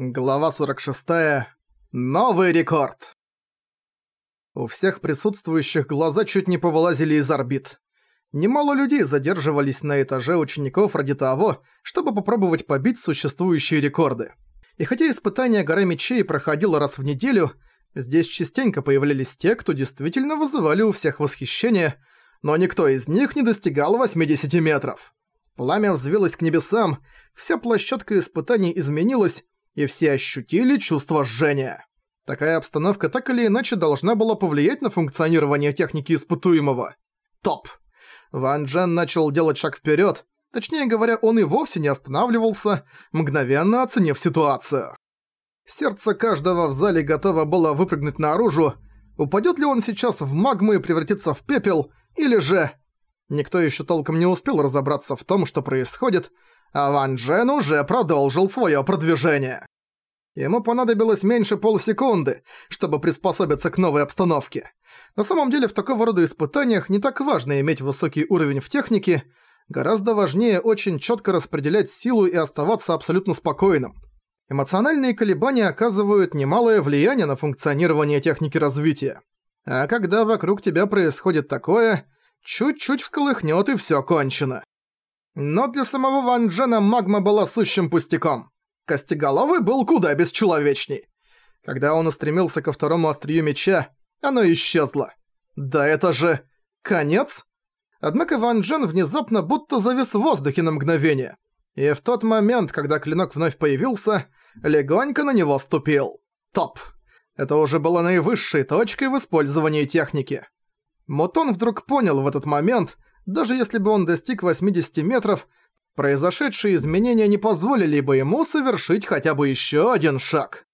Глава 46. Новый рекорд. У всех присутствующих глаза чуть не повылазили из орбит. Немало людей задерживались на этаже учеников ради того, чтобы попробовать побить существующие рекорды. И хотя испытание горы мечей проходило раз в неделю, здесь частенько появлялись те, кто действительно вызывали у всех восхищение, но никто из них не достигал 80 метров. Пламя взвилось к небесам, вся площадка испытаний изменилась, и все ощутили чувство жжения. Такая обстановка так или иначе должна была повлиять на функционирование техники испытуемого. Топ! Ван Джен начал делать шаг вперед, точнее говоря, он и вовсе не останавливался, мгновенно оценив ситуацию. Сердце каждого в зале готово было выпрыгнуть наружу, упадет ли он сейчас в магму и превратится в пепел, или же Никто еще толком не успел разобраться в том, что происходит, а Ван Джен уже продолжил свое продвижение. Ему понадобилось меньше полсекунды, чтобы приспособиться к новой обстановке. На самом деле в такого рода испытаниях не так важно иметь высокий уровень в технике, гораздо важнее очень четко распределять силу и оставаться абсолютно спокойным. Эмоциональные колебания оказывают немалое влияние на функционирование техники развития. А когда вокруг тебя происходит такое, чуть-чуть всколыхнёт и всё кончено. Но для самого Ван Джена магма была сущим пустяком. Костеголовый был куда бесчеловечней. Когда он устремился ко второму острию меча, оно исчезло. Да это же... конец? Однако Ван Джен внезапно будто завис в воздухе на мгновение. И в тот момент, когда клинок вновь появился, легонько на него ступил. Топ. Это уже было наивысшей точкой в использовании техники. Мотон вдруг понял в этот момент, даже если бы он достиг 80 метров, произошедшие изменения не позволили бы ему совершить хотя бы еще один шаг.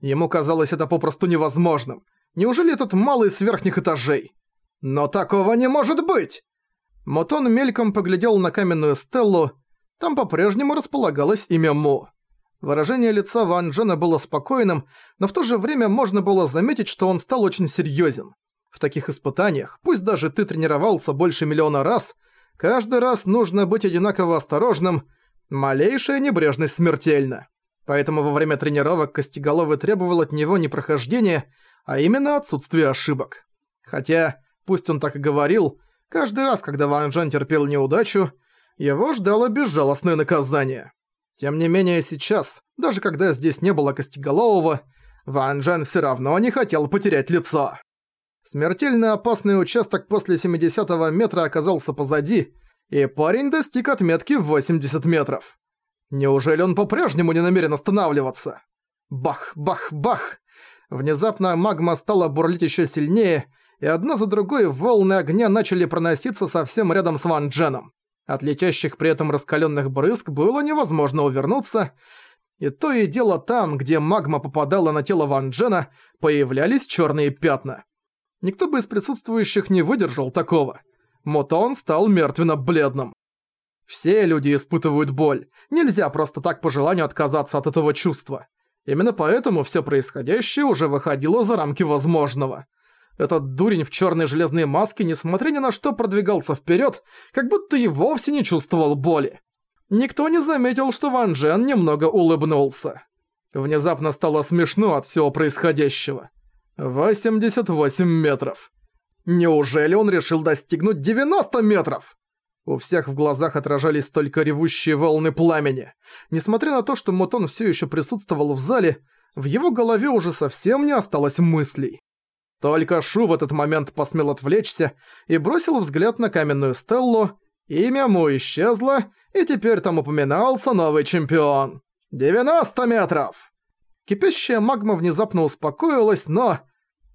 Ему казалось это попросту невозможным. Неужели этот малый с верхних этажей? Но такого не может быть! Мотон мельком поглядел на каменную стеллу, там по-прежнему располагалось имя Му. Выражение лица Ван Джена было спокойным, но в то же время можно было заметить, что он стал очень серьёзен. В таких испытаниях, пусть даже ты тренировался больше миллиона раз, каждый раз нужно быть одинаково осторожным, малейшая небрежность смертельна. Поэтому во время тренировок Костеголовый требовал от него не прохождения, а именно отсутствие ошибок. Хотя, пусть он так и говорил, каждый раз, когда Ван Джен терпел неудачу, его ждало безжалостное наказание. Тем не менее сейчас, даже когда здесь не было Костеголового, Ван Джен всё равно не хотел потерять лицо. Смертельно опасный участок после 70-го метра оказался позади, и парень достиг отметки в 80 метров. Неужели он по-прежнему не намерен останавливаться? Бах, бах, бах! Внезапно магма стала бурлить еще сильнее, и одна за другой волны огня начали проноситься совсем рядом с Ван Дженом. От летящих при этом раскаленных брызг было невозможно увернуться, и то и дело там, где магма попадала на тело Ван Джена, появлялись черные пятна. Никто бы из присутствующих не выдержал такого. Мотон стал мертвенно-бледным. Все люди испытывают боль. Нельзя просто так по желанию отказаться от этого чувства. Именно поэтому все происходящее уже выходило за рамки возможного. Этот дурень в черной железной маске, несмотря ни на что, продвигался вперед, как будто и вовсе не чувствовал боли. Никто не заметил, что Ван Джен немного улыбнулся. Внезапно стало смешно от всего происходящего. 88 метров. Неужели он решил достигнуть 90 метров? У всех в глазах отражались только ревущие волны пламени. Несмотря на то, что Мотон все еще присутствовал в зале, в его голове уже совсем не осталось мыслей. Только Шу в этот момент посмел отвлечься и бросил взгляд на каменную стеллу. Имя Му исчезло, и теперь там упоминался новый чемпион. 90 метров! Кипящая магма внезапно успокоилась, но...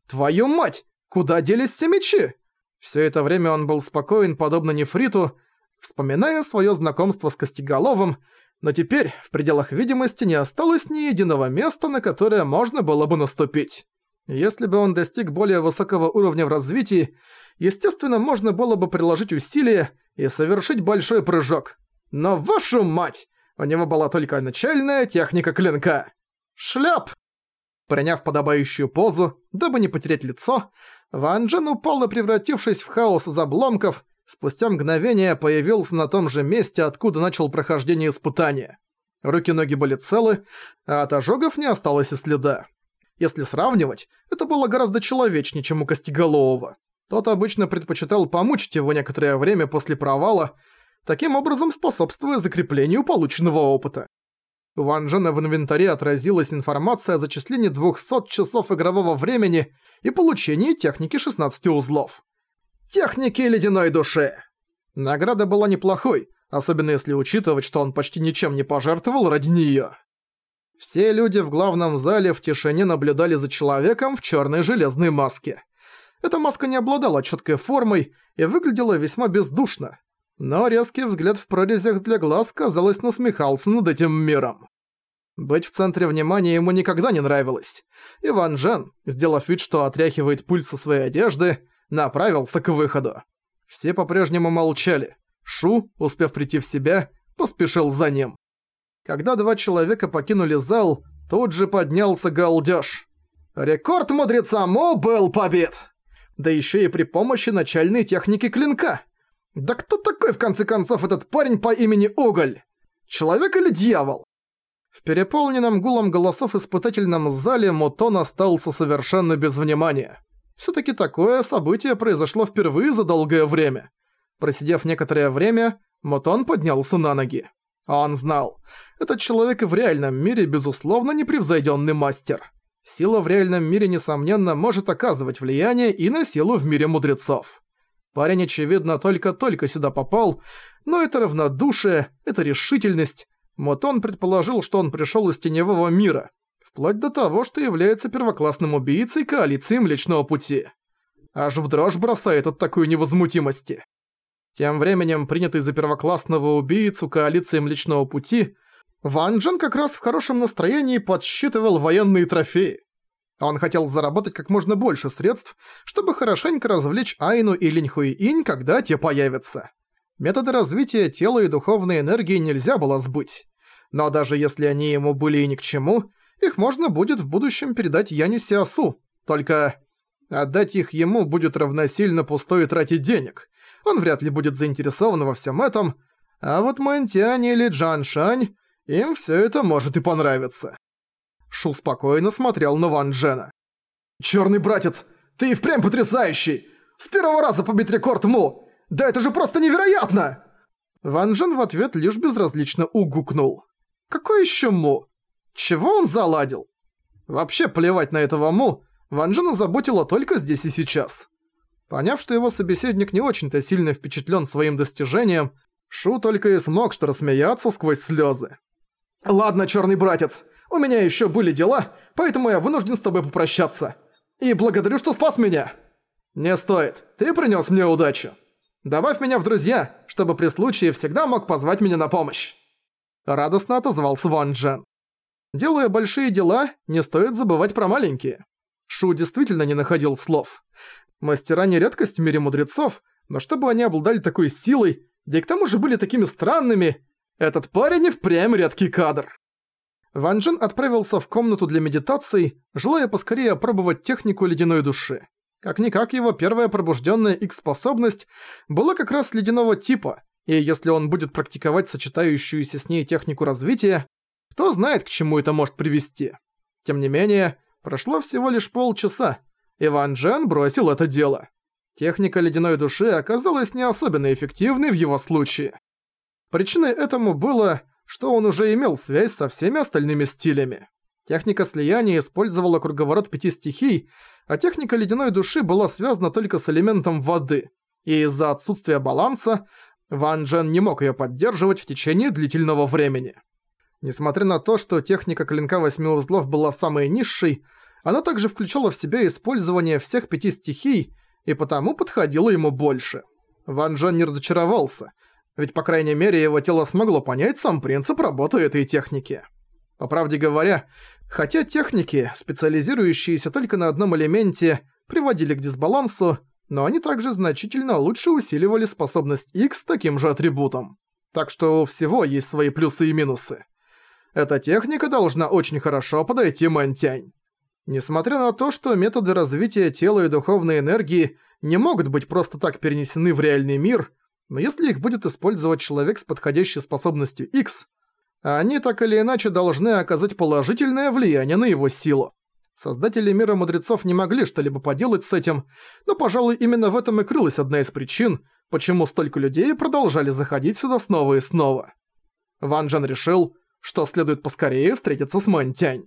Твою мать! Куда делись все мечи? Все это время он был спокоен, подобно нефриту, вспоминая свое знакомство с Костеголовым, но теперь в пределах видимости не осталось ни единого места, на которое можно было бы наступить. Если бы он достиг более высокого уровня в развитии, естественно, можно было бы приложить усилия и совершить большой прыжок. Но вашу мать! У него была только начальная техника клинка. «Шляп!» Приняв подобающую позу, дабы не потерять лицо, Ван Джен упал и, превратившись в хаос из обломков, спустя мгновение появился на том же месте, откуда начал прохождение испытания. Руки-ноги были целы, а от ожогов не осталось и следа. Если сравнивать, это было гораздо человечнее, чем у Костеголового. Тот обычно предпочитал помучить его некоторое время после провала, таким образом способствуя закреплению полученного опыта. Ван Джена в инвентаре отразилась информация о зачислении 200 часов игрового времени и получении техники 16 узлов. Техники ледяной души! Награда была неплохой, особенно если учитывать, что он почти ничем не пожертвовал ради неё. Все люди в главном зале в тишине наблюдали за человеком в чёрной железной маске. Эта маска не обладала чёткой формой и выглядела весьма бездушно. Но резкий взгляд в прорезях для глаз, казалось, насмехался над этим миром. Быть в центре внимания ему никогда не нравилось. Иван Джен, сделав вид, что отряхивает пыль со своей одежды, направился к выходу. Все по-прежнему молчали. Шу, успев прийти в себя, поспешил за ним. Когда два человека покинули зал, тут же поднялся галдёж. Рекорд мудреца Мо был побед! Да ещё и при помощи начальной техники клинка. Да кто такой, в конце концов, этот парень по имени Уголь? Человек или дьявол? В переполненном гулом голосов испытательном зале Мутон остался совершенно без внимания. Всё-таки такое событие произошло впервые за долгое время. Просидев некоторое время, Мутон поднялся на ноги. Он знал, этот человек и в реальном мире, безусловно, непревзойденный мастер. Сила в реальном мире, несомненно, может оказывать влияние и на силу в мире мудрецов. Парень, очевидно, только-только сюда попал, но это равнодушие, это решительность. Мотон предположил, что он пришел из теневого мира, вплоть до того, что является первоклассным убийцей коалиции Млечного Пути. Аж в дрожь бросает от такой невозмутимости. Тем временем, принятый за первоклассного убийцу коалиции Млечного Пути, Ван Джен как раз в хорошем настроении подсчитывал военные трофеи. Он хотел заработать как можно больше средств, чтобы хорошенько развлечь Айну и Линьхуи-Инь, когда те появятся. Методы развития тела и духовной энергии нельзя было сбыть. Но даже если они ему были и ни к чему, их можно будет в будущем передать Яню Сиасу. Только отдать их ему будет равносильно пустой тратить денег. Он вряд ли будет заинтересован во всем этом. А вот Монтяне или Джан Шань, им все это может и понравиться. Шу спокойно смотрел на Ван Джена. «Чёрный братец, ты и впрямь потрясающий! С первого раза побить рекорд Му! Да это же просто невероятно!» Ван Джен в ответ лишь безразлично угукнул. «Какой ещё Му? Чего он заладил?» Вообще плевать на этого Му, Ван Джена заботило только здесь и сейчас. Поняв, что его собеседник не очень-то сильно впечатлен своим достижением, Шу только и смог что рассмеяться сквозь слезы. «Ладно, черный братец, у меня еще были дела, поэтому я вынужден с тобой попрощаться. И благодарю, что спас меня!» «Не стоит, ты принес мне удачу. Добавь меня в друзья, чтобы при случае всегда мог позвать меня на помощь!» Радостно отозвался Ван Джен. Делая большие дела, не стоит забывать про маленькие. Шу действительно не находил слов. Мастера не редкость в мире мудрецов, но чтобы они обладали такой силой, да и к тому же были такими странными, этот парень и впрямь редкий кадр. Ван Джен отправился в комнату для медитаций, желая поскорее опробовать технику ледяной души. Как-никак его первая пробужденная X-способность была как раз ледяного типа, и если он будет практиковать сочетающуюся с ней технику развития, кто знает, к чему это может привести. Тем не менее, прошло всего лишь полчаса, Иван Джен бросил это дело. Техника ледяной души оказалась не особенно эффективной в его случае. Причиной этому было, что он уже имел связь со всеми остальными стилями. Техника слияния использовала круговорот пяти стихий, а техника ледяной души была связана только с элементом воды, и из-за отсутствия баланса Ван Джен не мог её поддерживать в течение длительного времени. Несмотря на то, что техника клинка восьми узлов была самой низшей, она также включала в себя использование всех пяти стихий и потому подходила ему больше. Ван Джен не разочаровался, ведь по крайней мере его тело смогло понять сам принцип работы этой техники. По правде говоря, хотя техники, специализирующиеся только на одном элементе, приводили к дисбалансу, но они также значительно лучше усиливали способность X таким же атрибутом. Так что у всего есть свои плюсы и минусы. Эта техника должна очень хорошо подойти Мантянь. Несмотря на то, что методы развития тела и духовной энергии не могут быть просто так перенесены в реальный мир, но если их будет использовать человек с подходящей способностью X, Они так или иначе должны оказать положительное влияние на его силу. Создатели мира мудрецов не могли что-либо поделать с этим, но, пожалуй, именно в этом и крылась одна из причин, почему столько людей продолжали заходить сюда снова и снова. Ван Джен решил, что следует поскорее встретиться с Мэнтянь.